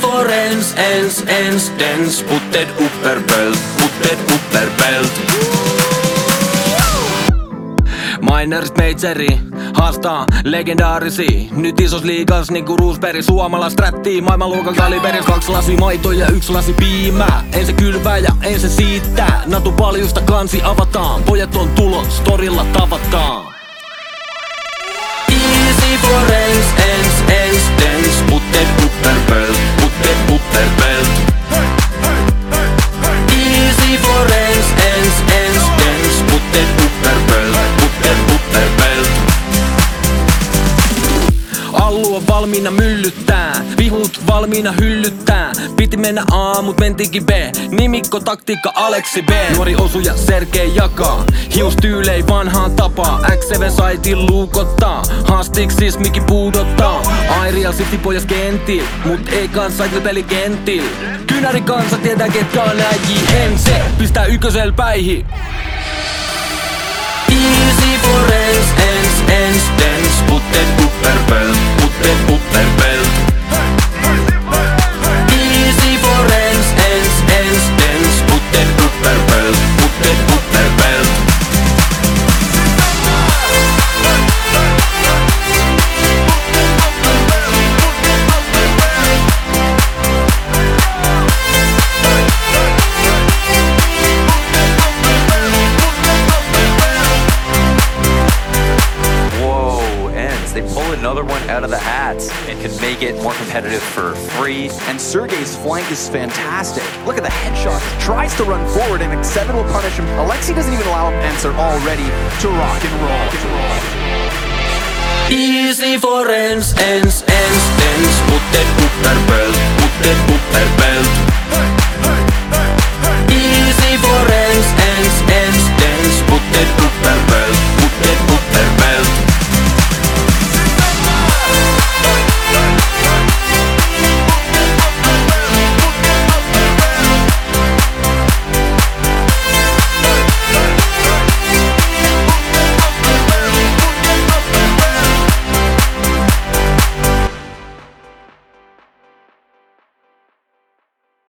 For ens, ens, ens, dens. Putted upperbelt, putted upperbelt Minerit meitseri haastaa legendaarisi. Nyt isos liigas niinku Roosberg Suomalais rättii maailmanluokan kaliberis Kaksi lasi maito ja yksi lasi piimää. En se kylvää ja en se siittää. Natu paljusta kansi avataan. Pojat on tulos, torilla tavataan Allu on valmiina myllyttää. Vihut valmiina hyllyttää. Piti mennä A, mut mentikin B. Nimikko, taktiikka, Aleksi B. Nuori osuja Sergei jakaa. Hiustyylei vanhaan tapaa X7 saitin luukottaa. Haastiksis miki puudottaa. Aireal City pojas kentil Mut ei kanssa peli kentil. Kynäri kansa tietää ketkä on äijii En se pistää ykkösel päihin Puppet, puppet, puppet another one out of the hat and can make it more competitive for free. And Sergey's flank is fantastic. Look at the headshot. He tries to run forward, and X7 will punish him. Alexi doesn't even allow him. Ents are all ready to rock and roll. Easy for dens Putted upperbelt, putted